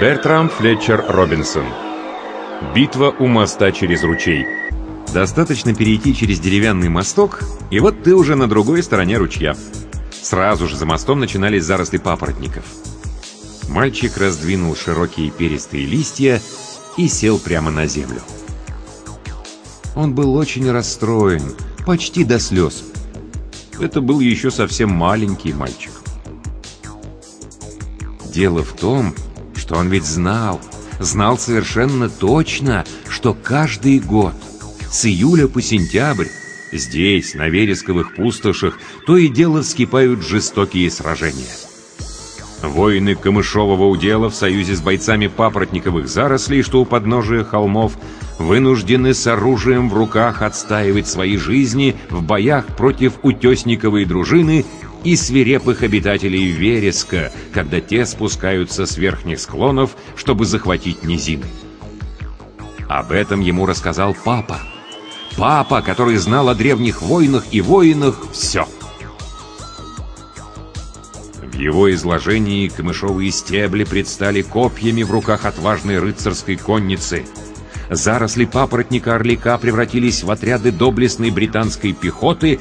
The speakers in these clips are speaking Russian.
Бертрам Флетчер Робинсон. Битва у моста через ручей. Достаточно перейти через деревянный мосток, и вот ты уже на другой стороне ручья. Сразу же за мостом начинались заросли папоротников. Мальчик раздвинул широкие перистые листья и сел прямо на землю. Он был очень расстроен, почти до слез. Это был еще совсем маленький мальчик. Дело в том, что он ведь знал, знал совершенно точно, что каждый год, с июля по сентябрь, здесь, на вересковых пустошах, то и дело вскипают жестокие сражения. Воины Камышового удела в союзе с бойцами папоротниковых зарослей, что у подножия холмов, вынуждены с оружием в руках отстаивать свои жизни в боях против утесниковой дружины и свирепых обитателей Вереска, когда те спускаются с верхних склонов, чтобы захватить низины. Об этом ему рассказал папа. Папа, который знал о древних войнах и воинах все. В его изложении камышовые стебли предстали копьями в руках отважной рыцарской конницы. Заросли папоротника орлика превратились в отряды доблестной британской пехоты,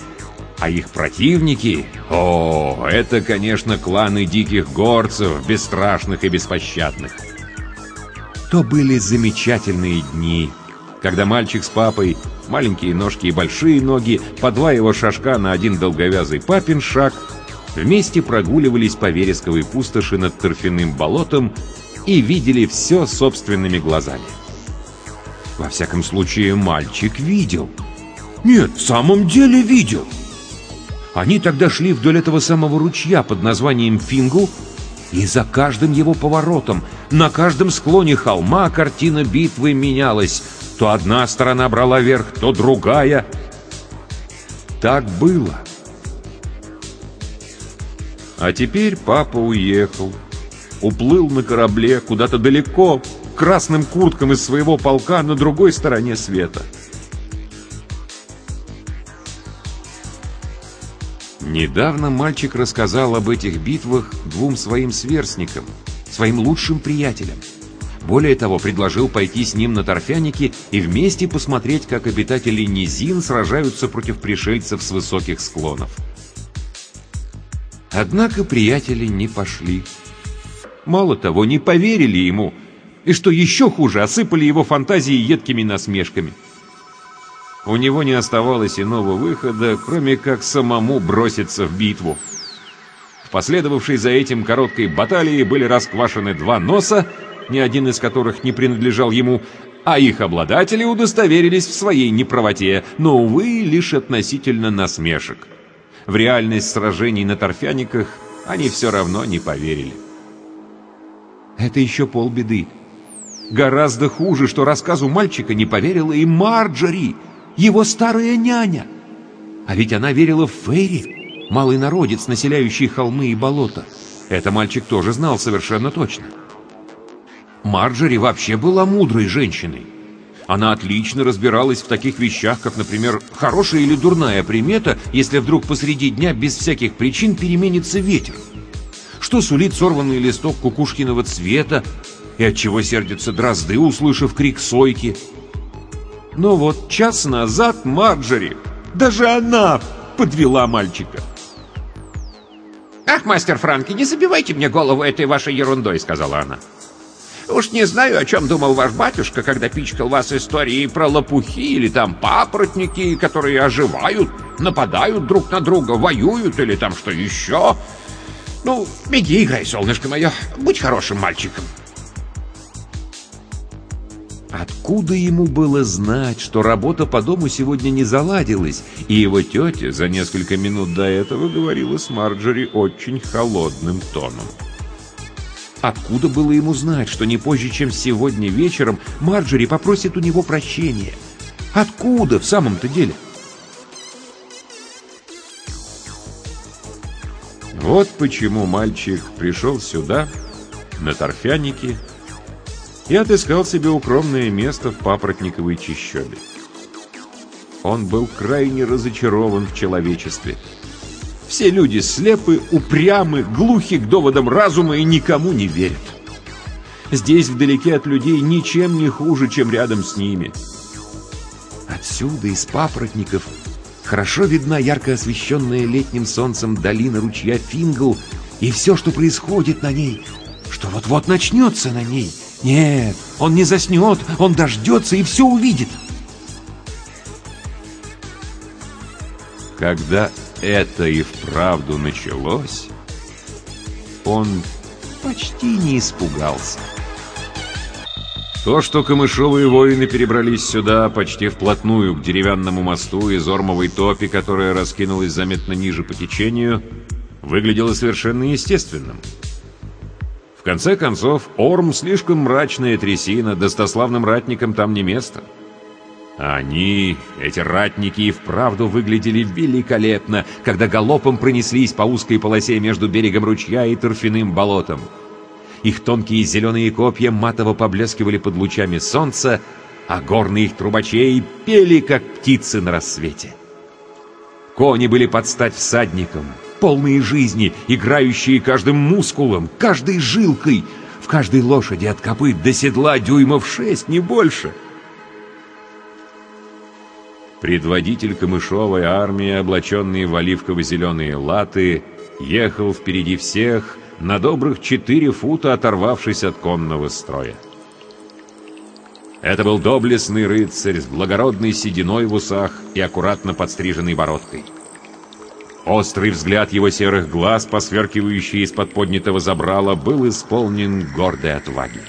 а их противники... О, это, конечно, кланы диких горцев, бесстрашных и беспощадных. То были замечательные дни, когда мальчик с папой, маленькие ножки и большие ноги, по два его шажка на один долговязый папин шаг, вместе прогуливались по вересковой пустоши над торфяным болотом и видели все собственными глазами. Во всяком случае, мальчик видел. Нет, в самом деле видел. Они тогда шли вдоль этого самого ручья под названием Фингу, и за каждым его поворотом, на каждом склоне холма картина битвы менялась. То одна сторона брала верх, то другая. Так было. А теперь папа уехал. Уплыл на корабле куда-то далеко, красным курткам из своего полка на другой стороне света. Недавно мальчик рассказал об этих битвах двум своим сверстникам, своим лучшим приятелям. Более того, предложил пойти с ним на торфяники и вместе посмотреть, как обитатели низин сражаются против пришельцев с высоких склонов. Однако приятели не пошли. Мало того, не поверили ему, и что еще хуже, осыпали его фантазии едкими насмешками. У него не оставалось иного выхода, кроме как самому броситься в битву. В последовавшей за этим короткой баталии были расквашены два носа, ни один из которых не принадлежал ему, а их обладатели удостоверились в своей неправоте, но, увы, лишь относительно насмешек. В реальность сражений на торфяниках они все равно не поверили. Это еще полбеды. Гораздо хуже, что рассказу мальчика не поверила и Марджори — его старая няня. А ведь она верила в Фейри, малый народец, населяющий холмы и болота. Это мальчик тоже знал совершенно точно. Марджори вообще была мудрой женщиной. Она отлично разбиралась в таких вещах, как, например, хорошая или дурная примета, если вдруг посреди дня без всяких причин переменится ветер. Что сулит сорванный листок кукушкиного цвета, и от чего сердятся дрозды, услышав крик сойки – но вот час назад Марджори, даже она подвела мальчика. «Ах, мастер Франки, не забивайте мне голову этой вашей ерундой», — сказала она. «Уж не знаю, о чем думал ваш батюшка, когда пичкал вас историей про лопухи или там папоротники, которые оживают, нападают друг на друга, воюют или там что еще. Ну, беги, играй, солнышко мое, будь хорошим мальчиком». Откуда ему было знать, что работа по дому сегодня не заладилась, и его тетя за несколько минут до этого говорила с Марджори очень холодным тоном? Откуда было ему знать, что не позже, чем сегодня вечером, Марджори попросит у него прощения? Откуда в самом-то деле? Вот почему мальчик пришел сюда, на торфяники, и отыскал себе укромное место в папоротниковой чащобе. Он был крайне разочарован в человечестве. Все люди слепы, упрямы, глухи к доводам разума и никому не верят. Здесь, вдалеке от людей, ничем не хуже, чем рядом с ними. Отсюда, из папоротников, хорошо видна ярко освещенная летним солнцем долина ручья Фингл и все, что происходит на ней, что вот-вот начнется на ней. Нет, он не заснет, он дождется и все увидит. Когда это и вправду началось, он почти не испугался. То, что камышовые воины перебрались сюда почти вплотную к деревянному мосту из ормовой топи, которая раскинулась заметно ниже по течению, выглядело совершенно естественным. В конце концов, Орм слишком мрачная трясина, достославным ратникам там не место. А они, эти ратники, и вправду выглядели великолепно, когда галопом пронеслись по узкой полосе между берегом ручья и торфяным болотом. Их тонкие зеленые копья матово поблескивали под лучами солнца, а горные их трубачей пели, как птицы на рассвете. Кони были под стать всадникам, полные жизни, играющие каждым мускулом, каждой жилкой, в каждой лошади от копыт до седла дюймов шесть, не больше. Предводитель камышовой армии, облаченный в оливково-зеленые латы, ехал впереди всех — на добрых четыре фута оторвавшись от конного строя. Это был доблестный рыцарь с благородной сединой в усах и аккуратно подстриженной бородкой. Острый взгляд его серых глаз, посверкивающий из-под поднятого забрала, был исполнен гордой отваги.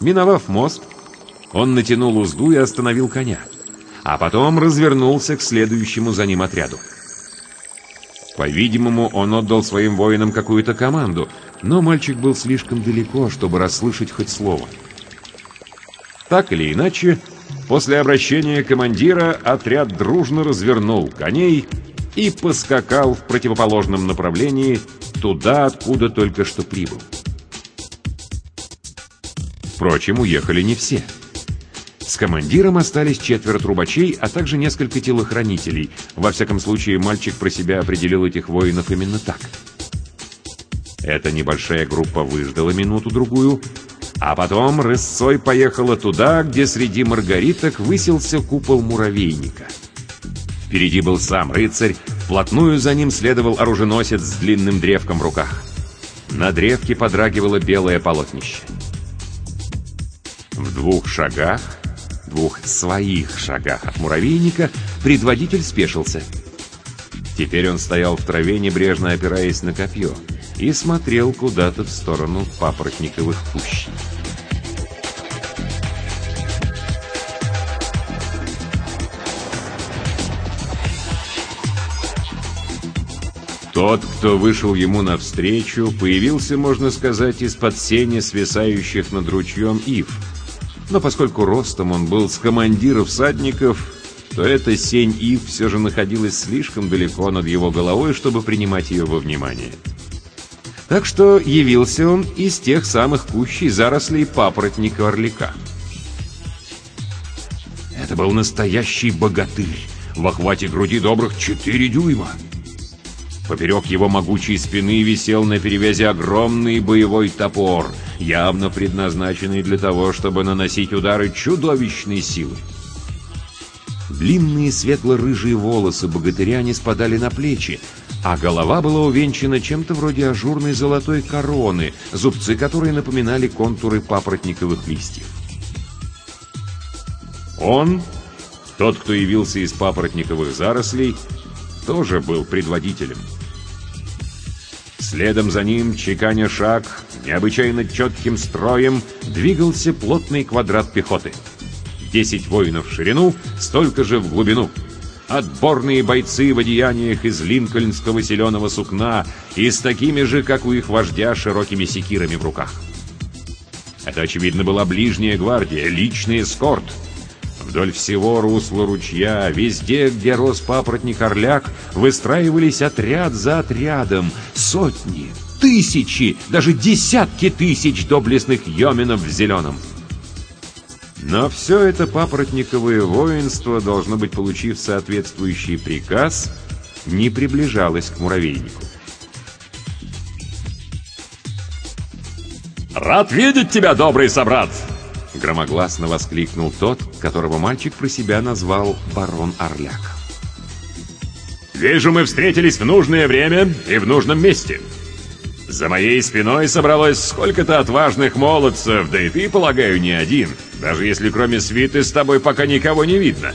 Миновав мост, он натянул узду и остановил коня, а потом развернулся к следующему за ним отряду. По-видимому, он отдал своим воинам какую-то команду, но мальчик был слишком далеко, чтобы расслышать хоть слово. Так или иначе, после обращения командира отряд дружно развернул коней и поскакал в противоположном направлении туда, откуда только что прибыл. Впрочем, уехали не все. С командиром остались четверо трубачей, а также несколько телохранителей. Во всяком случае, мальчик про себя определил этих воинов именно так. Эта небольшая группа выждала минуту-другую, а потом рысцой поехала туда, где среди маргариток высился купол муравейника. Впереди был сам рыцарь, вплотную за ним следовал оруженосец с длинным древком в руках. На древке подрагивало белое полотнище. В двух шагах двух своих шагах от муравейника предводитель спешился. Теперь он стоял в траве, небрежно опираясь на копье, и смотрел куда-то в сторону папоротниковых кущей. Тот, кто вышел ему навстречу, появился, можно сказать, из-под сени свисающих над ручьем ив — но поскольку ростом он был с командира всадников, то эта сень ив все же находилась слишком далеко над его головой, чтобы принимать ее во внимание. Так что явился он из тех самых кущей зарослей папоротника орлика. Это был настоящий богатырь, в охвате груди добрых четыре дюйма. Поперек его могучей спины висел на перевязи огромный боевой топор, явно предназначенный для того, чтобы наносить удары чудовищной силы. Длинные светло-рыжие волосы богатыря не спадали на плечи, а голова была увенчана чем-то вроде ажурной золотой короны, зубцы которой напоминали контуры папоротниковых листьев. Он, тот, кто явился из папоротниковых зарослей, тоже был предводителем. Следом за ним, чеканя шаг, необычайно четким строем, двигался плотный квадрат пехоты. Десять воинов в ширину, столько же в глубину. Отборные бойцы в одеяниях из линкольнского зеленого сукна и с такими же, как у их вождя, широкими секирами в руках. Это, очевидно, была ближняя гвардия, личный эскорт — Вдоль всего русла ручья, везде, где рос папоротник-орляк, выстраивались отряд за отрядом, сотни, тысячи, даже десятки тысяч доблестных йоминов в зеленом. Но все это папоротниковое воинство, должно быть, получив соответствующий приказ, не приближалось к муравейнику. «Рад видеть тебя, добрый собрат!» Громогласно воскликнул тот, которого мальчик про себя назвал барон Орляк. «Вижу, мы встретились в нужное время и в нужном месте. За моей спиной собралось сколько-то отважных молодцев, да и ты, полагаю, не один, даже если кроме свиты с тобой пока никого не видно.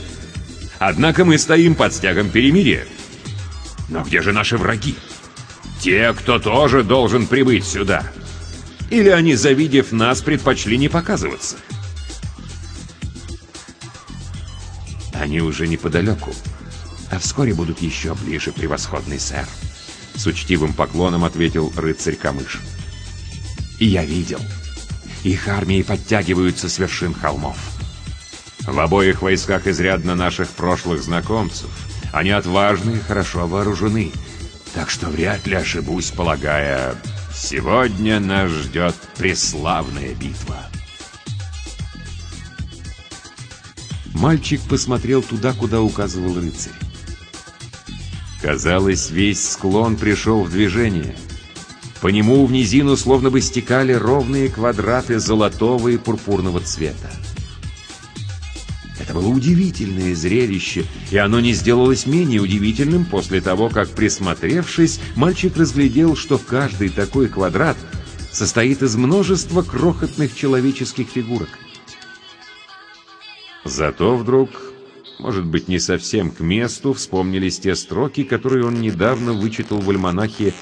Однако мы стоим под стягом перемирия. Но где же наши враги? Те, кто тоже должен прибыть сюда. Или они, завидев нас, предпочли не показываться? Они уже неподалеку, а вскоре будут еще ближе, превосходный сэр. С учтивым поклоном ответил рыцарь Камыш. Я видел. Их армии подтягиваются с вершин холмов. В обоих войсках изрядно наших прошлых знакомцев. Они отважны и хорошо вооружены. Так что вряд ли ошибусь, полагая, Сегодня нас ждет преславная битва. Мальчик посмотрел туда, куда указывал рыцарь. Казалось, весь склон пришел в движение. По нему в низину словно бы стекали ровные квадраты золотого и пурпурного цвета. Это было удивительное зрелище, и оно не сделалось менее удивительным после того, как, присмотревшись, мальчик разглядел, что каждый такой квадрат состоит из множества крохотных человеческих фигурок. Зато вдруг, может быть, не совсем к месту, вспомнились те строки, которые он недавно вычитал в альманахе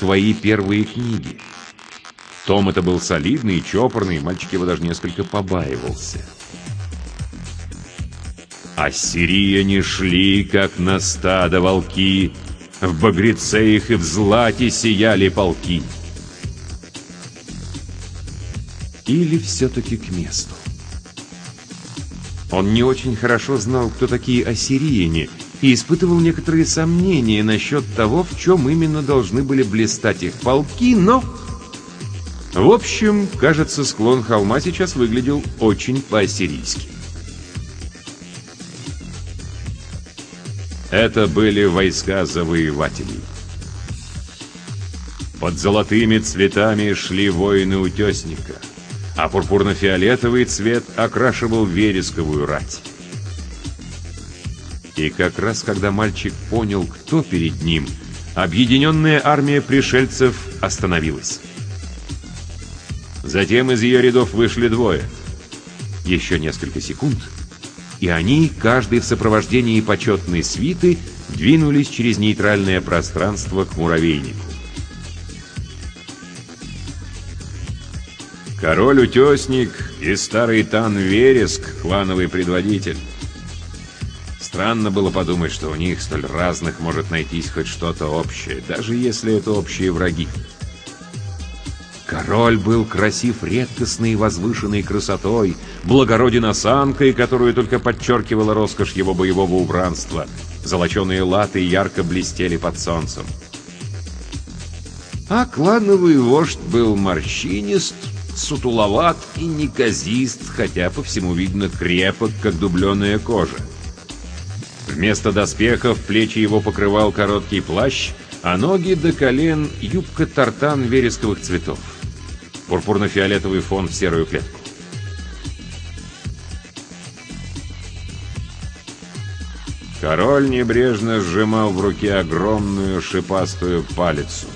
«Твои первые книги». Том это был солидный и чопорный, мальчик его даже несколько побаивался. Ассирияне шли, как на стадо волки, В багреце их и в злате сияли полки. Или все-таки к месту. Он не очень хорошо знал, кто такие ассирияне, и испытывал некоторые сомнения насчет того, в чем именно должны были блистать их полки, но... В общем, кажется, склон холма сейчас выглядел очень по-ассирийски. Это были войска завоевателей. Под золотыми цветами шли воины утесника, а пурпурно-фиолетовый цвет окрашивал вересковую рать. И как раз когда мальчик понял, кто перед ним, объединенная армия пришельцев остановилась. Затем из ее рядов вышли двое. Еще несколько секунд — и они, каждый в сопровождении почетной свиты, двинулись через нейтральное пространство к муравейнику. Король-утесник и старый Тан Вереск, клановый предводитель. Странно было подумать, что у них столь разных может найтись хоть что-то общее, даже если это общие враги. Король был красив редкостной и возвышенной красотой, благороден осанкой, которую только подчеркивала роскошь его боевого убранства. Золоченые латы ярко блестели под солнцем. А клановый вождь был морщинист, сутуловат и неказист, хотя по всему видно крепок, как дубленая кожа. Вместо доспехов плечи его покрывал короткий плащ, а ноги до колен юбка-тартан вересковых цветов пурпурно-фиолетовый фон в серую клетку. Король небрежно сжимал в руке огромную шипастую палицу.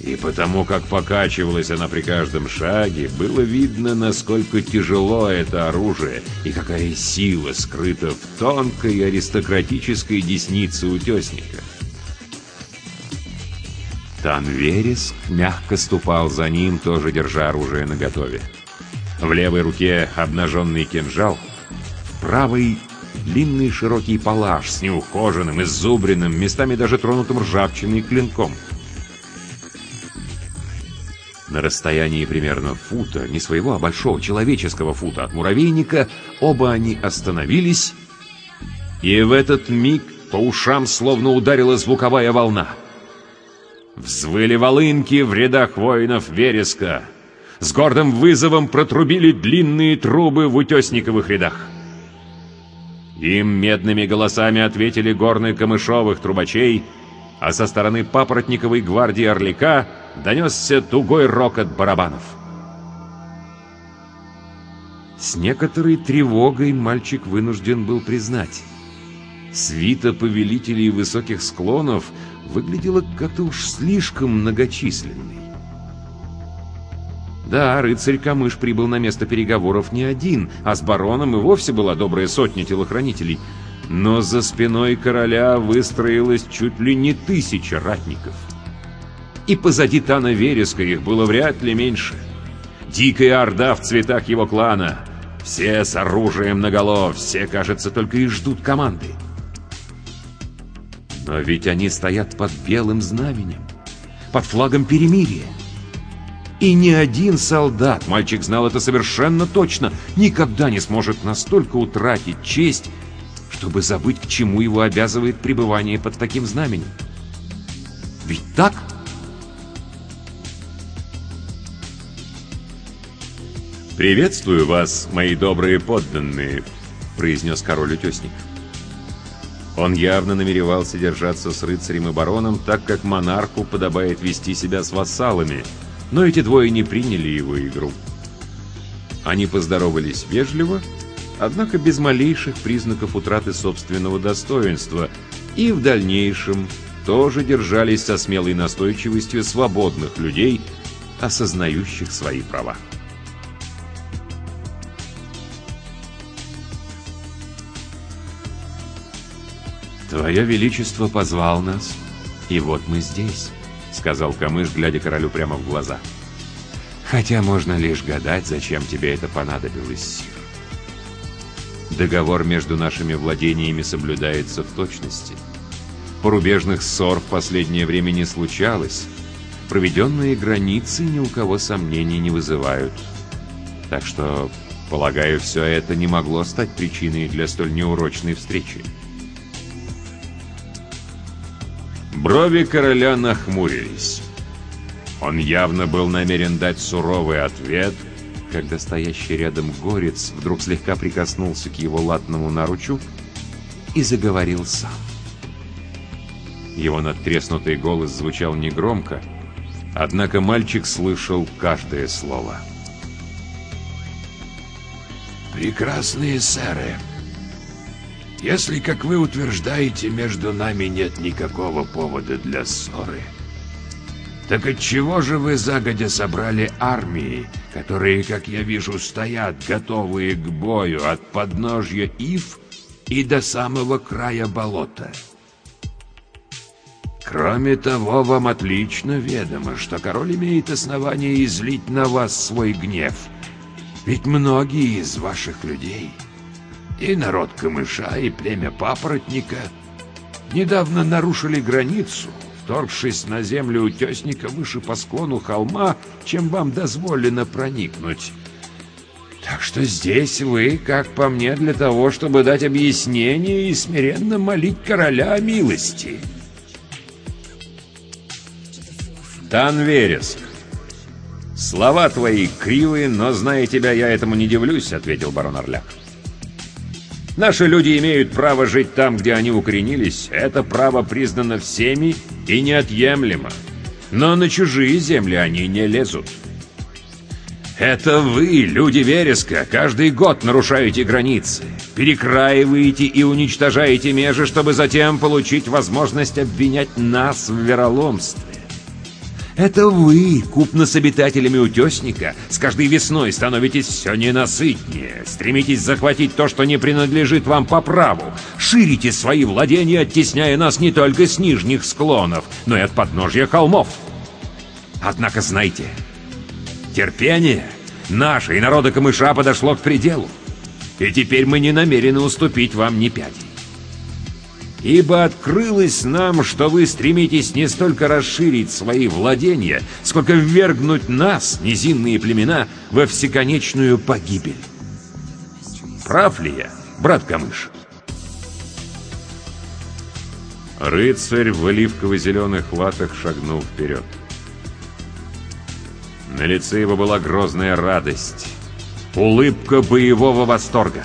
И потому, как покачивалась она при каждом шаге, было видно, насколько тяжело это оружие и какая сила скрыта в тонкой аристократической деснице утесника. Танвереск мягко ступал за ним, тоже держа оружие наготове. В левой руке обнаженный кинжал, в правой длинный широкий палаш с неухоженным, изубренным, местами даже тронутым ржавчиной клинком. На расстоянии примерно фута, не своего, а большого человеческого фута от муравейника, оба они остановились, и в этот миг по ушам словно ударила звуковая волна — Взвыли волынки в рядах воинов вереска. С гордым вызовом протрубили длинные трубы в утесниковых рядах. Им медными голосами ответили горны камышовых трубачей, а со стороны папоротниковой гвардии Орлика донесся тугой рокот барабанов. С некоторой тревогой мальчик вынужден был признать. Свита повелителей высоких склонов выглядела как-то уж слишком многочисленной. Да, рыцарь Камыш прибыл на место переговоров не один, а с бароном и вовсе была добрая сотня телохранителей. Но за спиной короля выстроилась чуть ли не тысяча ратников. И позади Тана Вереска их было вряд ли меньше. Дикая орда в цветах его клана. Все с оружием наголо, все, кажется, только и ждут команды. Но ведь они стоят под белым знаменем, под флагом перемирия. И ни один солдат, мальчик знал это совершенно точно, никогда не сможет настолько утратить честь, чтобы забыть, к чему его обязывает пребывание под таким знаменем. Ведь так? «Приветствую вас, мои добрые подданные», — произнес король-утесник. Он явно намеревался держаться с рыцарем и бароном, так как монарху подобает вести себя с вассалами — но эти двое не приняли его игру. Они поздоровались вежливо, однако без малейших признаков утраты собственного достоинства, и в дальнейшем тоже держались со смелой настойчивостью свободных людей, осознающих свои права. «Твое Величество позвал нас, и вот мы здесь». — сказал Камыш, глядя королю прямо в глаза. «Хотя можно лишь гадать, зачем тебе это понадобилось, Сир. Договор между нашими владениями соблюдается в точности. Порубежных ссор в последнее время не случалось. Проведенные границы ни у кого сомнений не вызывают. Так что, полагаю, все это не могло стать причиной для столь неурочной встречи. Брови короля нахмурились. Он явно был намерен дать суровый ответ, когда стоящий рядом горец вдруг слегка прикоснулся к его латному наручу и заговорил сам. Его надтреснутый голос звучал негромко, однако мальчик слышал каждое слово. «Прекрасные сэры!» Если, как вы утверждаете, между нами нет никакого повода для ссоры, так отчего же вы загодя собрали армии, которые, как я вижу, стоят, готовые к бою от подножья Ив и до самого края болота? Кроме того, вам отлично ведомо, что король имеет основание излить на вас свой гнев. Ведь многие из ваших людей и народ камыша, и племя папоротника недавно нарушили границу, вторгшись на землю утесника выше по склону холма, чем вам дозволено проникнуть. Так что здесь вы, как по мне, для того, чтобы дать объяснение и смиренно молить короля о милости. Танвереск. Слова твои кривые, но, зная тебя, я этому не дивлюсь, ответил барон Орляк. Наши люди имеют право жить там, где они укоренились. Это право признано всеми и неотъемлемо. Но на чужие земли они не лезут. Это вы, люди Вереска, каждый год нарушаете границы, перекраиваете и уничтожаете межи, чтобы затем получить возможность обвинять нас в вероломстве. Это вы, купно с обитателями утесника, с каждой весной становитесь все ненасытнее, стремитесь захватить то, что не принадлежит вам по праву, ширите свои владения, оттесняя нас не только с нижних склонов, но и от подножья холмов. Однако знайте, терпение наше и народа камыша подошло к пределу, и теперь мы не намерены уступить вам ни пяти ибо открылось нам, что вы стремитесь не столько расширить свои владения, сколько ввергнуть нас, низинные племена, во всеконечную погибель. Прав ли я, брат Камыш? Рыцарь в оливково-зеленых латах шагнул вперед. На лице его была грозная радость, улыбка боевого восторга.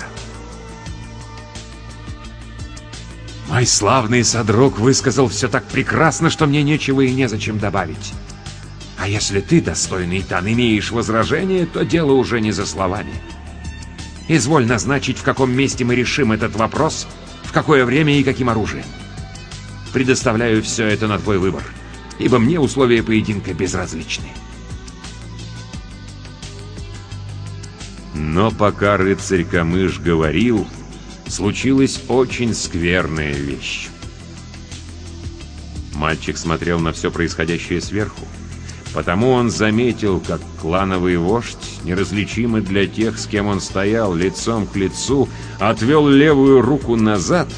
Мой славный содрог высказал все так прекрасно, что мне нечего и незачем добавить. А если ты, достойный Тан, имеешь возражение, то дело уже не за словами. Изволь назначить, в каком месте мы решим этот вопрос, в какое время и каким оружием. Предоставляю все это на твой выбор, ибо мне условия поединка безразличны. Но пока рыцарь Камыш говорил, случилась очень скверная вещь. Мальчик смотрел на все происходящее сверху. Потому он заметил, как клановый вождь, неразличимый для тех, с кем он стоял, лицом к лицу, отвел левую руку назад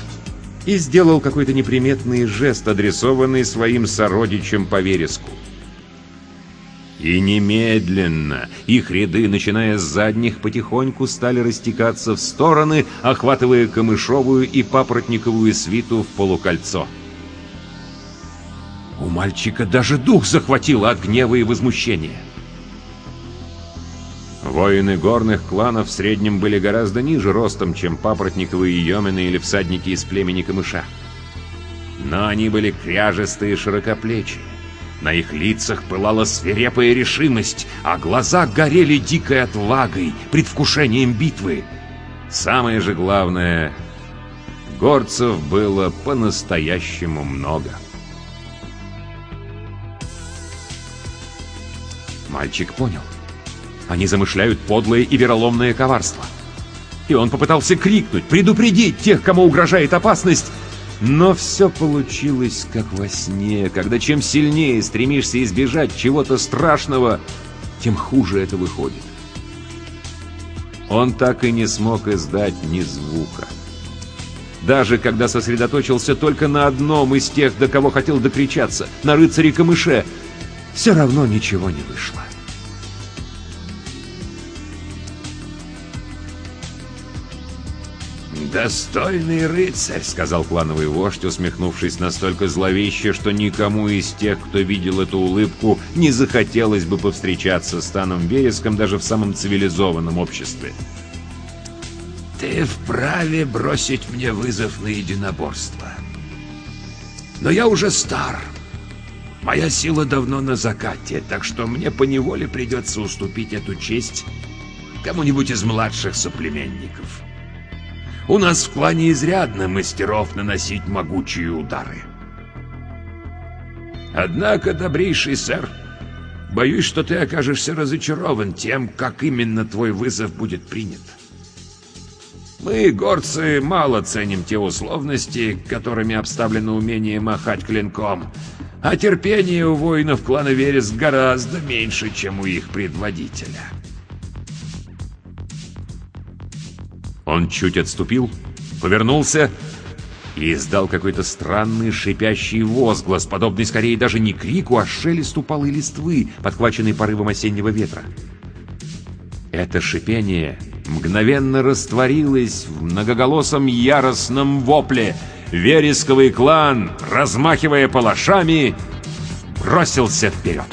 и сделал какой-то неприметный жест, адресованный своим сородичам по вереску. И немедленно их ряды, начиная с задних, потихоньку стали растекаться в стороны, охватывая камышовую и папоротниковую свиту в полукольцо. У мальчика даже дух захватило от гнева и возмущения. Воины горных кланов в среднем были гораздо ниже ростом, чем папоротниковые йомены или всадники из племени камыша. Но они были кряжестые и широкоплечие. На их лицах пылала свирепая решимость, а глаза горели дикой отвагой, предвкушением битвы. Самое же главное, горцев было по-настоящему много. Мальчик понял. Они замышляют подлое и вероломное коварство. И он попытался крикнуть, предупредить тех, кому угрожает опасность, но все получилось как во сне, когда чем сильнее стремишься избежать чего-то страшного, тем хуже это выходит. Он так и не смог издать ни звука. Даже когда сосредоточился только на одном из тех, до кого хотел докричаться, на рыцаре Камыше, все равно ничего не вышло. «Достойный рыцарь», — сказал клановый вождь, усмехнувшись настолько зловеще, что никому из тех, кто видел эту улыбку, не захотелось бы повстречаться с Таном Вереском даже в самом цивилизованном обществе. «Ты вправе бросить мне вызов на единоборство. Но я уже стар. Моя сила давно на закате, так что мне поневоле придется уступить эту честь кому-нибудь из младших соплеменников». У нас в клане изрядно мастеров наносить могучие удары. Однако, добрейший сэр, боюсь, что ты окажешься разочарован тем, как именно твой вызов будет принят. Мы, горцы, мало ценим те условности, которыми обставлено умение махать клинком, а терпение у воинов клана Верес гораздо меньше, чем у их предводителя. Он чуть отступил, повернулся и издал какой-то странный шипящий возглас, подобный скорее даже не крику, а шелесту палой листвы, подхваченной порывом осеннего ветра. Это шипение мгновенно растворилось в многоголосом яростном вопле. Вересковый клан, размахивая палашами, бросился вперед.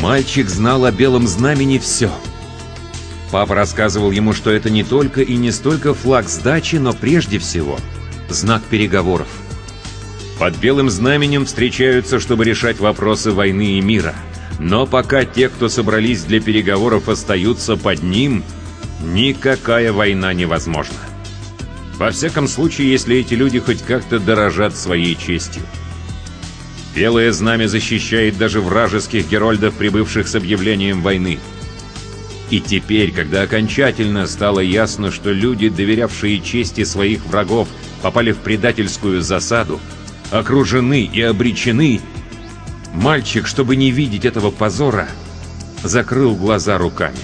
Мальчик знал о белом знамени все. Папа рассказывал ему, что это не только и не столько флаг сдачи, но прежде всего знак переговоров. Под белым знаменем встречаются, чтобы решать вопросы войны и мира. Но пока те, кто собрались для переговоров, остаются под ним, никакая война невозможна. Во всяком случае, если эти люди хоть как-то дорожат своей честью. Белое знамя защищает даже вражеских герольдов, прибывших с объявлением войны. И теперь, когда окончательно стало ясно, что люди, доверявшие чести своих врагов, попали в предательскую засаду, окружены и обречены, мальчик, чтобы не видеть этого позора, закрыл глаза руками.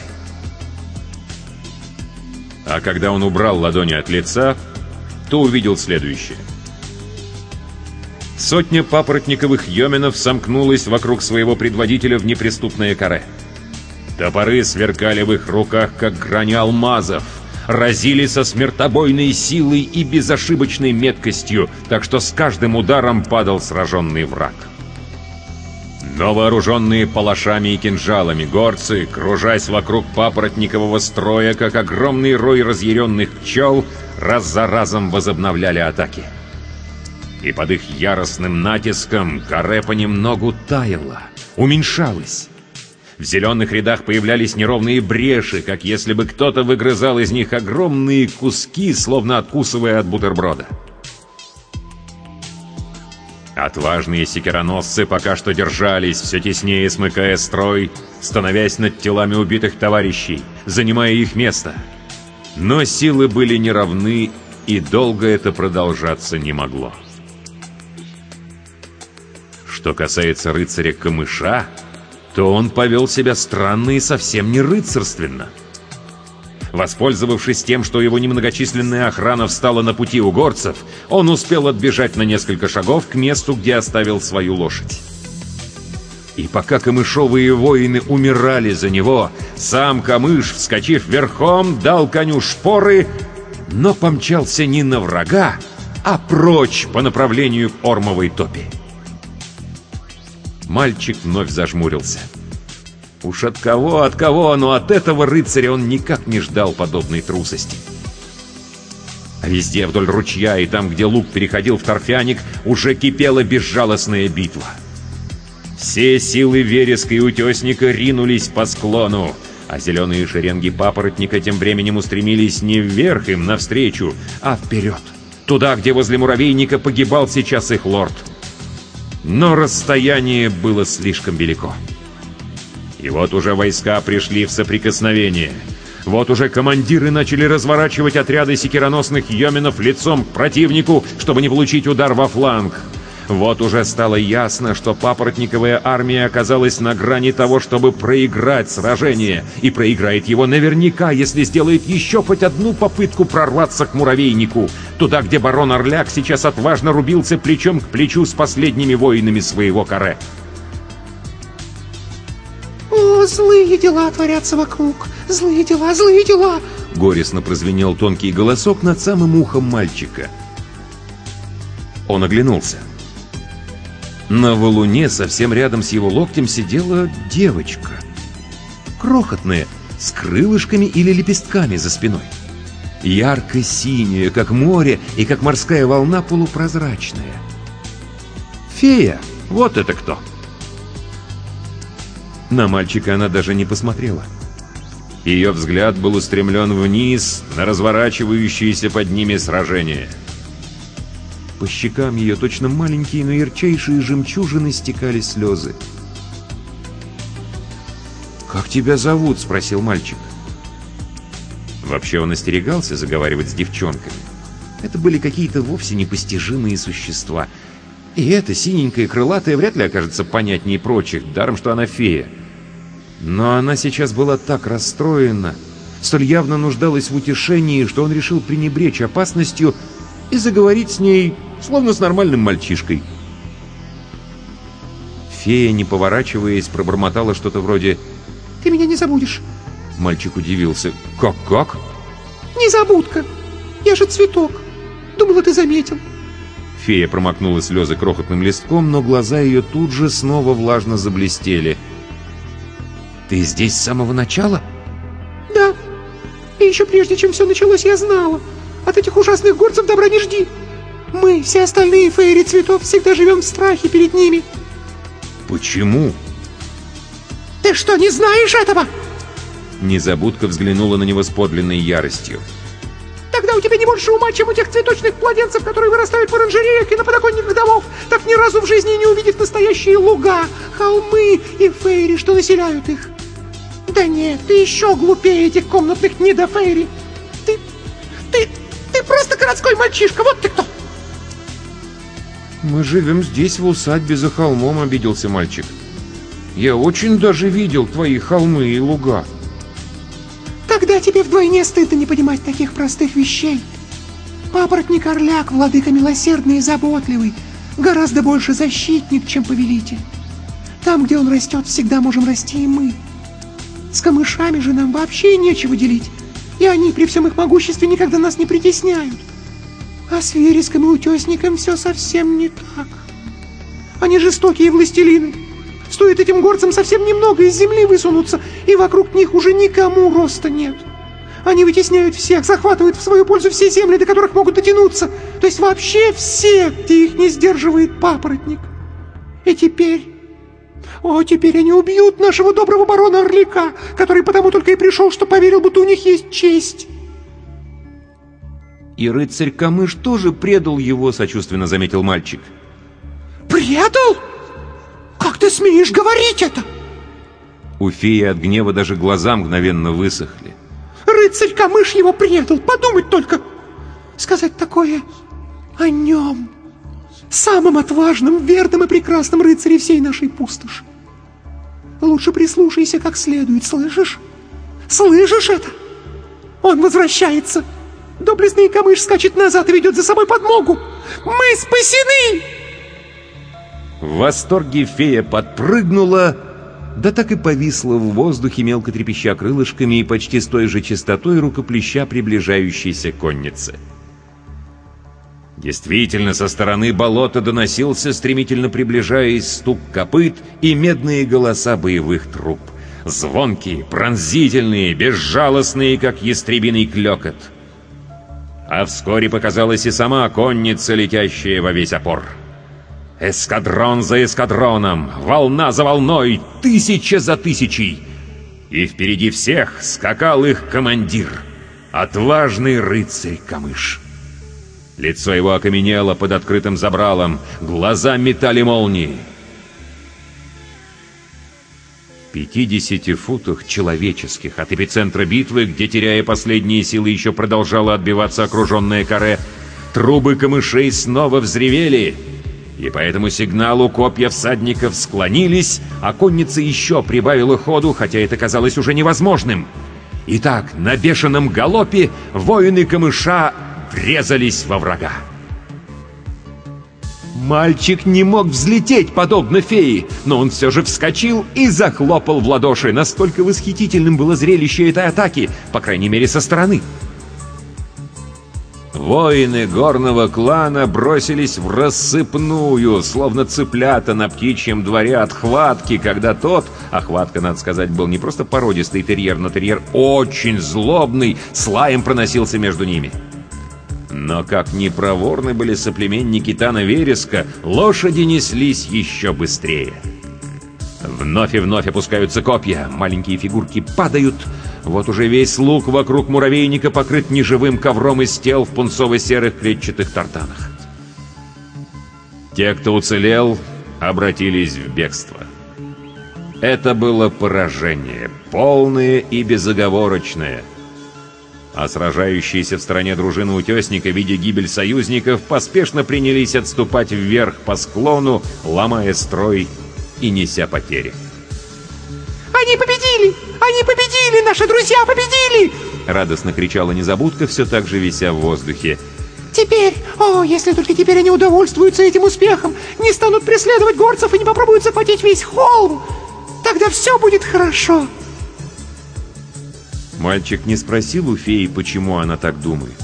А когда он убрал ладони от лица, то увидел следующее — Сотня папоротниковых йоменов сомкнулась вокруг своего предводителя в неприступное каре. Топоры сверкали в их руках, как грани алмазов, разили со смертобойной силой и безошибочной меткостью, так что с каждым ударом падал сраженный враг. Но вооруженные палашами и кинжалами горцы, кружась вокруг папоротникового строя, как огромный рой разъяренных пчел, раз за разом возобновляли атаки и под их яростным натиском каре понемногу таяла, уменьшалось. В зеленых рядах появлялись неровные бреши, как если бы кто-то выгрызал из них огромные куски, словно откусывая от бутерброда. Отважные секироносцы пока что держались, все теснее смыкая строй, становясь над телами убитых товарищей, занимая их место. Но силы были неравны, и долго это продолжаться не могло. Что касается рыцаря Камыша, то он повел себя странно и совсем не рыцарственно. Воспользовавшись тем, что его немногочисленная охрана встала на пути у горцев, он успел отбежать на несколько шагов к месту, где оставил свою лошадь. И пока камышовые воины умирали за него, сам камыш, вскочив верхом, дал коню шпоры, но помчался не на врага, а прочь по направлению к Ормовой топи. Мальчик вновь зажмурился. Уж от кого, от кого, но от этого рыцаря он никак не ждал подобной трусости. Везде вдоль ручья и там, где лук переходил в торфяник, уже кипела безжалостная битва. Все силы вереска и утесника ринулись по склону, а зеленые шеренги папоротника тем временем устремились не вверх им навстречу, а вперед, туда, где возле муравейника погибал сейчас их лорд. Но расстояние было слишком велико. И вот уже войска пришли в соприкосновение. Вот уже командиры начали разворачивать отряды секироносных йоминов лицом к противнику, чтобы не получить удар во фланг. Вот уже стало ясно, что папоротниковая армия оказалась на грани того, чтобы проиграть сражение, и проиграет его наверняка, если сделает еще хоть одну попытку прорваться к муравейнику, туда, где барон Орляк сейчас отважно рубился плечом к плечу с последними воинами своего каре. «О, злые дела творятся вокруг! Злые дела, злые дела!» Горестно прозвенел тонкий голосок над самым ухом мальчика. Он оглянулся. На валуне совсем рядом с его локтем сидела девочка. Крохотная, с крылышками или лепестками за спиной. Ярко-синяя, как море и как морская волна полупрозрачная. Фея, вот это кто! На мальчика она даже не посмотрела. Ее взгляд был устремлен вниз на разворачивающееся под ними сражение — по щекам ее точно маленькие, но ярчайшие жемчужины стекали слезы. «Как тебя зовут?» — спросил мальчик. Вообще он остерегался заговаривать с девчонками. Это были какие-то вовсе непостижимые существа. И эта синенькая крылатая вряд ли окажется понятнее прочих, даром что она фея. Но она сейчас была так расстроена, столь явно нуждалась в утешении, что он решил пренебречь опасностью и заговорить с ней, словно с нормальным мальчишкой. Фея, не поворачиваясь, пробормотала что-то вроде «Ты меня не забудешь». Мальчик удивился. «Как-как?» «Незабудка! Я же цветок! Думала, ты заметил!» Фея промокнула слезы крохотным листком, но глаза ее тут же снова влажно заблестели. «Ты здесь с самого начала?» «Да. И еще прежде, чем все началось, я знала. От этих ужасных горцев добра не жди. Мы, все остальные фейри цветов, всегда живем в страхе перед ними. Почему? Ты что, не знаешь этого? Незабудка взглянула на него с подлинной яростью. Тогда у тебя не больше ума, чем у тех цветочных младенцев, которые вырастают в оранжереях и на подоконниках домов, так ни разу в жизни не увидев настоящие луга, холмы и фейри, что населяют их. Да нет, ты еще глупее этих комнатных недофейри. Ты, ты, ты просто городской мальчишка, вот ты кто! «Мы живем здесь, в усадьбе за холмом», — обиделся мальчик. «Я очень даже видел твои холмы и луга». «Тогда тебе вдвойне стыдно не понимать таких простых вещей. Папоротник Орляк, владыка милосердный и заботливый, гораздо больше защитник, чем повелитель. Там, где он растет, всегда можем расти и мы. С камышами же нам вообще нечего делить, и они при всем их могуществе никогда нас не притесняют. А с вереском и утесником все совсем не так. Они жестокие властелины. Стоит этим горцам совсем немного из земли высунуться, и вокруг них уже никому роста нет. Они вытесняют всех, захватывают в свою пользу все земли, до которых могут дотянуться. То есть вообще все, где их не сдерживает папоротник. И теперь О, теперь они убьют нашего доброго барона Орлика, который потому только и пришел, что поверил, будто у них есть честь. И рыцарь Камыш тоже предал его, сочувственно заметил мальчик. Предал? Как ты смеешь говорить это? У феи от гнева даже глаза мгновенно высохли. Рыцарь Камыш его предал, подумать только. Сказать такое о нем, самым отважным, верным и прекрасным рыцаре всей нашей пустоши. Лучше прислушайся как следует, слышишь? Слышишь это? Он возвращается. Доблестный камыш скачет назад и ведет за собой подмогу. Мы спасены! В восторге фея подпрыгнула, да так и повисла в воздухе, мелко трепеща крылышками и почти с той же частотой рукоплеща приближающейся конницы. Действительно, со стороны болота доносился, стремительно приближаясь, стук копыт и медные голоса боевых труп. Звонкие, пронзительные, безжалостные, как ястребиный клекот. А вскоре показалась и сама конница, летящая во весь опор. Эскадрон за эскадроном, волна за волной, тысяча за тысячей. И впереди всех скакал их командир, отважный рыцарь Камыш. Лицо его окаменело под открытым забралом, глаза метали молнии. В 50 футах человеческих от эпицентра битвы, где, теряя последние силы, еще продолжало отбиваться окруженное каре, трубы камышей снова взревели, и по этому сигналу копья всадников склонились, а конница еще прибавила ходу, хотя это казалось уже невозможным. Итак, на бешеном галопе воины камыша врезались во врага. Мальчик не мог взлететь, подобно фее, но он все же вскочил и захлопал в ладоши. Настолько восхитительным было зрелище этой атаки, по крайней мере, со стороны. Воины горного клана бросились в рассыпную, словно цыплята на птичьем дворе от хватки, когда тот, а хватка, надо сказать, был не просто породистый терьер, но терьер очень злобный, слаем проносился между ними. Но как непроворны были соплеменники Тана Вереска, лошади неслись еще быстрее. Вновь и вновь опускаются копья, маленькие фигурки падают. Вот уже весь лук вокруг муравейника покрыт неживым ковром из тел в пунцово-серых клетчатых тартанах. Те, кто уцелел, обратились в бегство. Это было поражение, полное и безоговорочное – а сражающиеся в стороне дружины утесника, видя гибель союзников, поспешно принялись отступать вверх по склону, ломая строй и неся потери. «Они победили! Они победили! Наши друзья победили!» Радостно кричала незабудка, все так же вися в воздухе. «Теперь, о, если только теперь они удовольствуются этим успехом, не станут преследовать горцев и не попробуют захватить весь холм, тогда все будет хорошо!» Мальчик не спросил у феи, почему она так думает.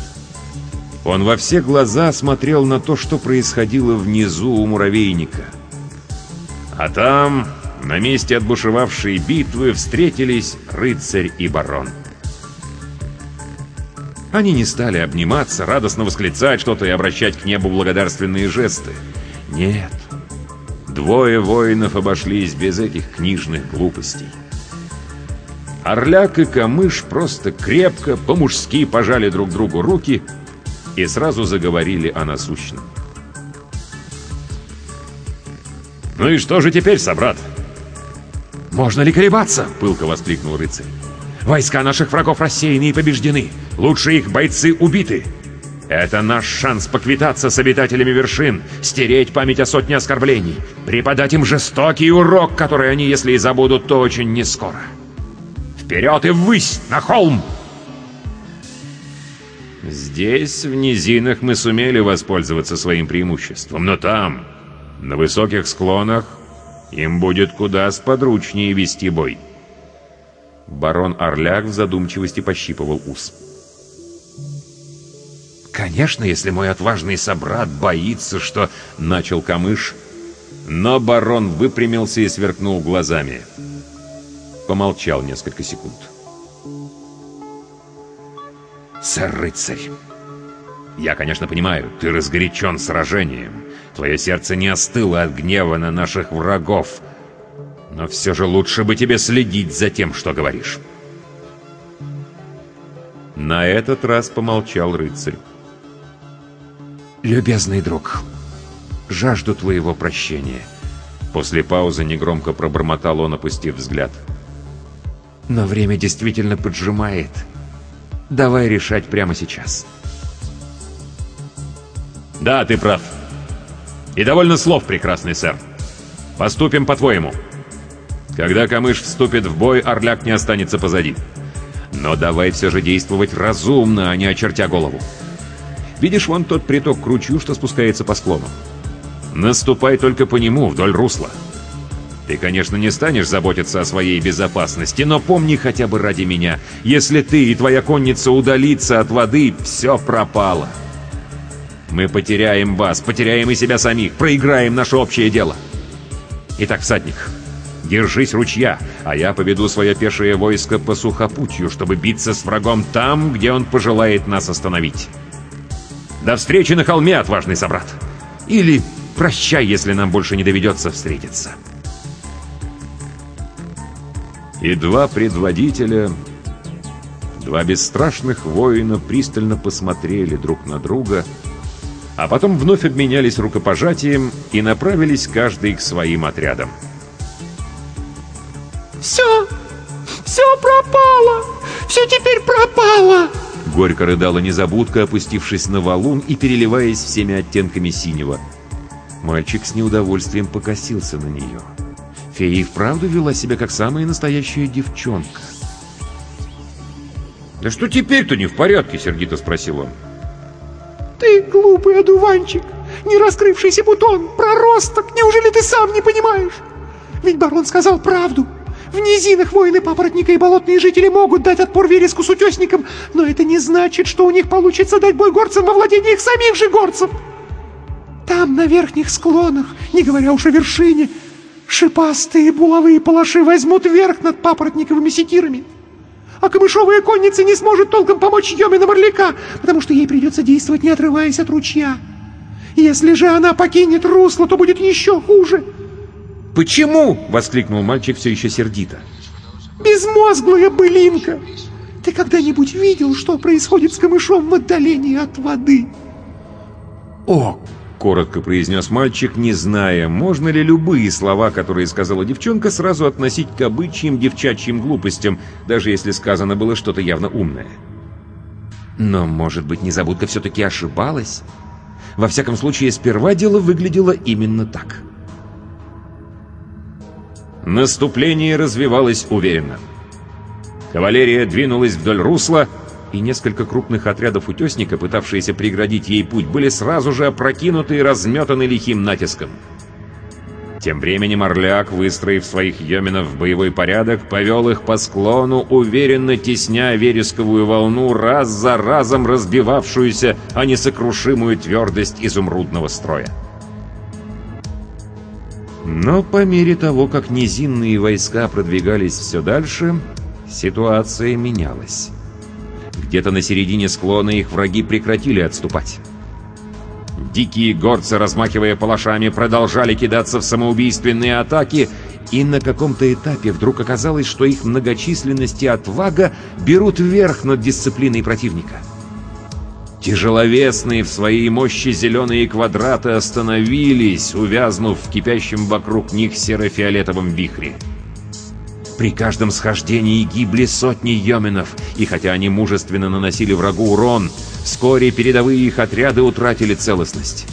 Он во все глаза смотрел на то, что происходило внизу у муравейника. А там, на месте отбушевавшей битвы, встретились рыцарь и барон. Они не стали обниматься, радостно восклицать что-то и обращать к небу благодарственные жесты. Нет. Двое воинов обошлись без этих книжных глупостей. Орляк и Камыш просто крепко, по-мужски пожали друг другу руки и сразу заговорили о насущном. «Ну и что же теперь, собрат?» «Можно ли колебаться?» — пылко воскликнул рыцарь. «Войска наших врагов рассеяны и побеждены. Лучшие их бойцы убиты. Это наш шанс поквитаться с обитателями вершин, стереть память о сотне оскорблений, преподать им жестокий урок, который они, если и забудут, то очень не скоро. Вперед и ввысь, на холм!» Здесь, в низинах, мы сумели воспользоваться своим преимуществом, но там, на высоких склонах, им будет куда сподручнее вести бой. Барон Орляк в задумчивости пощипывал ус. «Конечно, если мой отважный собрат боится, что...» — начал Камыш. Но барон выпрямился и сверкнул глазами. «Барон» помолчал несколько секунд. «Сэр-рыцарь, я, конечно, понимаю, ты разгорячен сражением. Твое сердце не остыло от гнева на наших врагов. Но все же лучше бы тебе следить за тем, что говоришь. На этот раз помолчал рыцарь. «Любезный друг, жажду твоего прощения». После паузы негромко пробормотал он, опустив взгляд. «Но время действительно поджимает. Давай решать прямо сейчас». «Да, ты прав. И довольно слов, прекрасный сэр. Поступим по-твоему. Когда камыш вступит в бой, Орляк не останется позади. Но давай все же действовать разумно, а не очертя голову. Видишь вон тот приток к ручью, что спускается по склону? Наступай только по нему, вдоль русла. Ты, конечно, не станешь заботиться о своей безопасности, но помни хотя бы ради меня, если ты и твоя конница удалится от воды, все пропало. Мы потеряем вас, потеряем и себя самих, проиграем наше общее дело. Итак, всадник, держись ручья, а я поведу свое пешее войско по сухопутью, чтобы биться с врагом там, где он пожелает нас остановить. До встречи на холме, отважный собрат. Или прощай, если нам больше не доведется встретиться. И два предводителя, два бесстрашных воина пристально посмотрели друг на друга, а потом вновь обменялись рукопожатием и направились каждый к своим отрядам. «Все! Все пропало! Все теперь пропало!» Горько рыдала незабудка, опустившись на валун и переливаясь всеми оттенками синего. Мальчик с неудовольствием покосился на нее. Фея и вправду вела себя как самая настоящая девчонка. «Да что теперь-то не в порядке?» — сердито спросил он. «Ты глупый одуванчик, не раскрывшийся бутон, проросток, неужели ты сам не понимаешь? Ведь барон сказал правду. В низинах воины папоротника и болотные жители могут дать отпор вереску с утесником, но это не значит, что у них получится дать бой горцам во владении их самих же горцев. Там, на верхних склонах, не говоря уж о вершине, шипастые булавые палаши возьмут верх над папоротниковыми секирами. А камышовая конница не сможет толком помочь Йомина Морляка, потому что ей придется действовать, не отрываясь от ручья. Если же она покинет русло, то будет еще хуже. «Почему?» — воскликнул мальчик все еще сердито. «Безмозглая былинка! Ты когда-нибудь видел, что происходит с камышом в отдалении от воды?» «О!» — коротко произнес мальчик, не зная, можно ли любые слова, которые сказала девчонка, сразу относить к обычьим девчачьим глупостям, даже если сказано было что-то явно умное. Но, может быть, незабудка все-таки ошибалась? Во всяком случае, сперва дело выглядело именно так. Наступление развивалось уверенно. Кавалерия двинулась вдоль русла, и несколько крупных отрядов утесника, пытавшиеся преградить ей путь, были сразу же опрокинуты и разметаны лихим натиском. Тем временем Орляк, выстроив своих йоминов в боевой порядок, повел их по склону, уверенно тесня вересковую волну, раз за разом разбивавшуюся о несокрушимую твердость изумрудного строя. Но по мере того, как низинные войска продвигались все дальше, ситуация менялась. Где-то на середине склона их враги прекратили отступать. Дикие горцы, размахивая палашами, продолжали кидаться в самоубийственные атаки, и на каком-то этапе вдруг оказалось, что их многочисленность и отвага берут верх над дисциплиной противника. Тяжеловесные в своей мощи зеленые квадраты остановились, увязнув в кипящем вокруг них серо-фиолетовом вихре. При каждом схождении гибли сотни йоминов, и хотя они мужественно наносили врагу урон, вскоре передовые их отряды утратили целостность.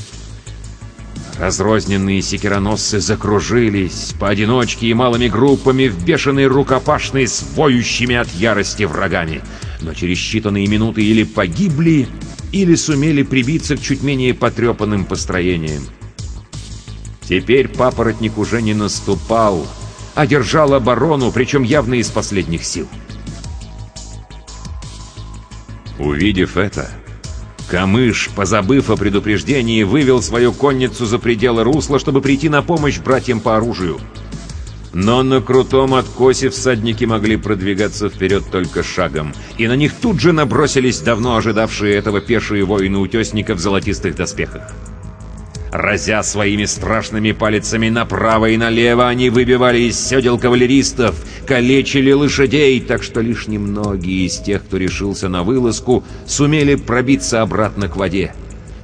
Разрозненные секироносцы закружились, поодиночке и малыми группами в бешеной рукопашной с воющими от ярости врагами, но через считанные минуты или погибли, или сумели прибиться к чуть менее потрепанным построениям. Теперь папоротник уже не наступал, а держал оборону, причем явно из последних сил. Увидев это, Камыш, позабыв о предупреждении, вывел свою конницу за пределы русла, чтобы прийти на помощь братьям по оружию. Но на крутом откосе всадники могли продвигаться вперед только шагом, и на них тут же набросились давно ожидавшие этого пешие воины утесника в золотистых доспехах. Разя своими страшными палицами направо и налево, они выбивали из седел кавалеристов, калечили лошадей, так что лишь немногие из тех, кто решился на вылазку, сумели пробиться обратно к воде.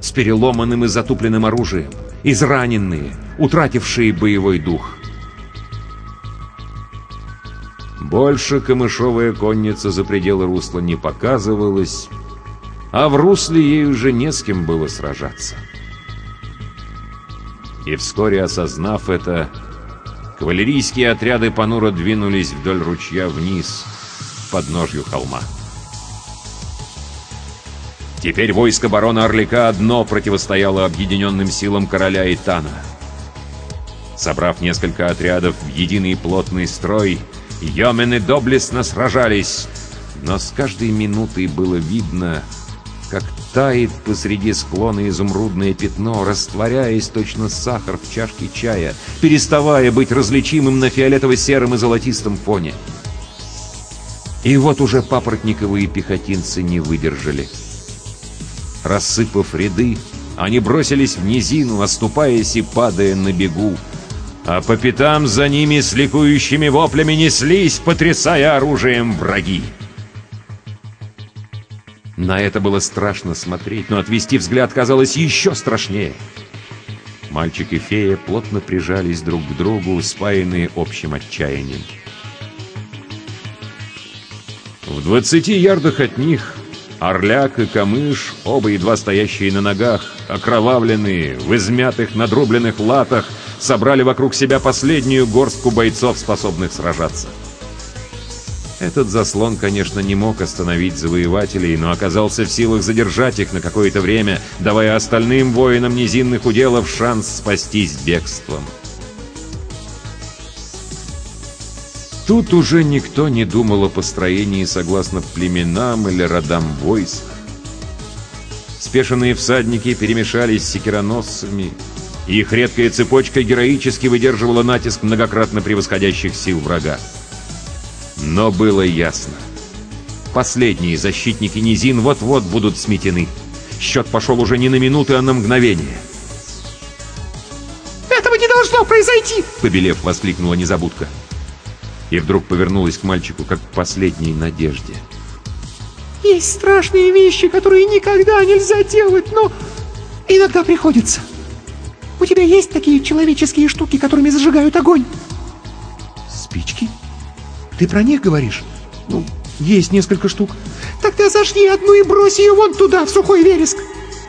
С переломанным и затупленным оружием, израненные, утратившие боевой дух. Больше камышовая конница за пределы русла не показывалась, а в русле ей уже не с кем было сражаться. И вскоре, осознав это, кавалерийские отряды понуро двинулись вдоль ручья вниз, к подножью холма. Теперь войско барона Орлика одно противостояло объединенным силам короля Итана. Собрав несколько отрядов в единый плотный строй, Йомены доблестно сражались, но с каждой минутой было видно, как тает посреди склона изумрудное пятно, растворяясь точно сахар в чашке чая, переставая быть различимым на фиолетово-сером и золотистом фоне. И вот уже папоротниковые пехотинцы не выдержали. Рассыпав ряды, они бросились в низину, оступаясь и падая на бегу. А по пятам за ними с ликующими воплями неслись, потрясая оружием враги. На это было страшно смотреть, но отвести взгляд казалось еще страшнее. Мальчик и фея плотно прижались друг к другу, спаянные общим отчаянием. В двадцати ярдах от них Орляк и Камыш, оба едва стоящие на ногах, окровавленные, в измятых, надрубленных латах, собрали вокруг себя последнюю горстку бойцов, способных сражаться. Этот заслон, конечно, не мог остановить завоевателей, но оказался в силах задержать их на какое-то время, давая остальным воинам низинных уделов шанс спастись бегством. Тут уже никто не думал о построении согласно племенам или родам войск. Спешенные всадники перемешались с секироносцами, их редкая цепочка героически выдерживала натиск многократно превосходящих сил врага. Но было ясно. Последние защитники низин вот-вот будут сметены. Счет пошел уже не на минуты, а на мгновение. «Этого не должно произойти!» Побелев, воскликнула незабудка. И вдруг повернулась к мальчику, как к последней надежде. «Есть страшные вещи, которые никогда нельзя делать, но иногда приходится. У тебя есть такие человеческие штуки, которыми зажигают огонь?» «Спички? Ты про них говоришь? Ну, есть несколько штук». «Тогда зажги одну и брось ее вон туда, в сухой вереск.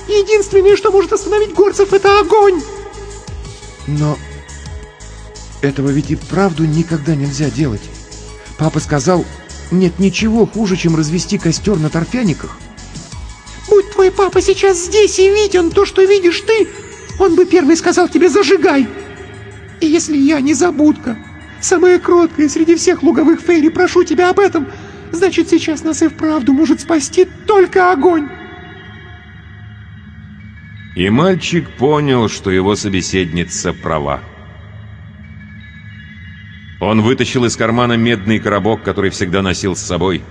Единственное, что может остановить горцев, это огонь!» «Но этого ведь и правду никогда нельзя делать. Папа сказал, нет ничего хуже, чем развести костер на торфяниках. Будь твой папа сейчас здесь и виден то, что видишь ты, он бы первый сказал тебе «зажигай». И если я не забудка, самая кроткая среди всех луговых фейри, прошу тебя об этом, значит, сейчас нас и вправду может спасти только огонь. И мальчик понял, что его собеседница права. Он вытащил из кармана медный коробок, который всегда носил с собой,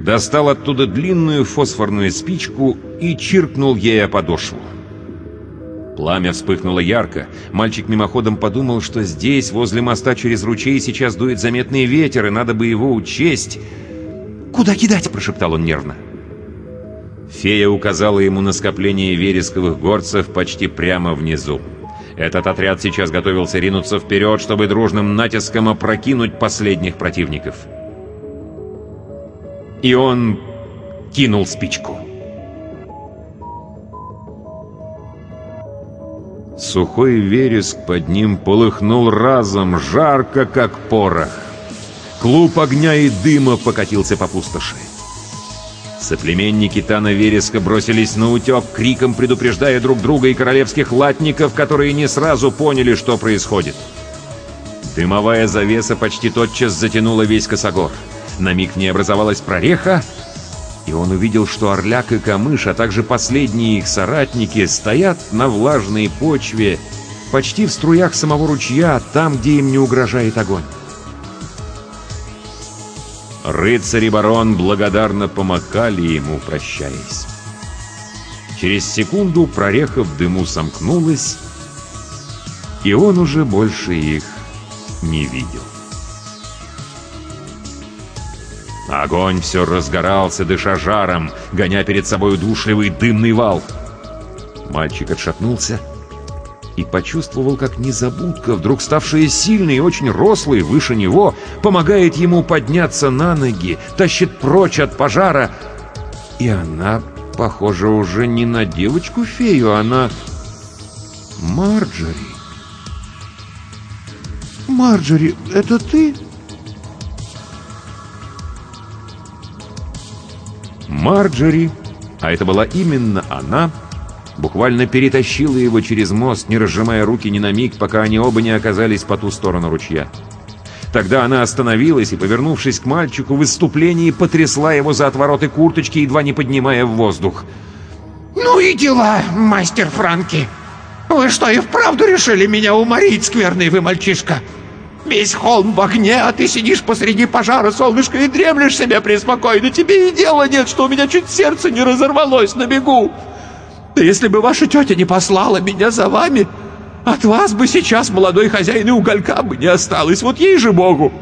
достал оттуда длинную фосфорную спичку и чиркнул ей о подошву. Пламя вспыхнуло ярко. Мальчик мимоходом подумал, что здесь, возле моста через ручей, сейчас дует заметный ветер, и надо бы его учесть. «Куда кидать?» – прошептал он нервно. Фея указала ему на скопление вересковых горцев почти прямо внизу. Этот отряд сейчас готовился ринуться вперед, чтобы дружным натиском опрокинуть последних противников. И он кинул спичку. Сухой вереск под ним полыхнул разом, жарко, как порох. Клуб огня и дыма покатился по пустоши. Соплеменники Тана Вереска бросились на утек, криком предупреждая друг друга и королевских латников, которые не сразу поняли, что происходит. Дымовая завеса почти тотчас затянула весь косогор. На миг не образовалась прореха, и он увидел, что Орляк и Камыш, а также последние их соратники, стоят на влажной почве, почти в струях самого ручья, там, где им не угрожает огонь. Рыцарь и барон благодарно помахали ему, прощаясь. Через секунду прореха в дыму сомкнулась, и он уже больше их не видел. Огонь все разгорался, дыша жаром, гоня перед собой удушливый дымный вал. Мальчик отшатнулся и почувствовал, как незабудка, вдруг ставшая сильной и очень рослой выше него, помогает ему подняться на ноги, тащит прочь от пожара. И она, похоже, уже не на девочку-фею, а на Марджори. Марджори, это ты? Марджори, а это была именно она, буквально перетащила его через мост, не разжимая руки ни на миг, пока они оба не оказались по ту сторону ручья. Тогда она остановилась и, повернувшись к мальчику, в выступлении потрясла его за отвороты курточки, едва не поднимая в воздух. «Ну и дела, мастер Франки! Вы что, и вправду решили меня уморить, скверный вы мальчишка? Весь холм в огне, а ты сидишь посреди пожара, солнышко, и дремлешь себе преспокойно. Тебе и дела нет, что у меня чуть сердце не разорвалось на бегу. Да если бы ваша тетя не послала меня за вами, от вас бы сейчас молодой хозяин и уголька бы не осталось. Вот ей же богу!»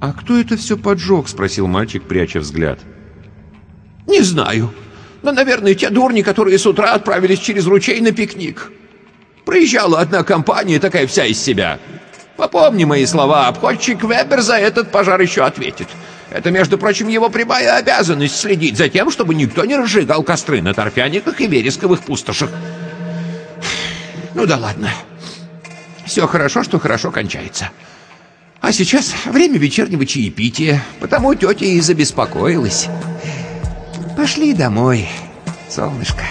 «А кто это все поджег?» — спросил мальчик, пряча взгляд. «Не знаю. Но, наверное, те дурни, которые с утра отправились через ручей на пикник. Проезжала одна компания, такая вся из себя. Попомни мои слова, обходчик Вебер за этот пожар еще ответит. Это, между прочим, его прямая обязанность следить за тем, чтобы никто не разжигал костры на торфяниках и вересковых пустошах. Ну да ладно. Все хорошо, что хорошо кончается. А сейчас время вечернего чаепития, потому тетя и забеспокоилась. Пошли домой, солнышко.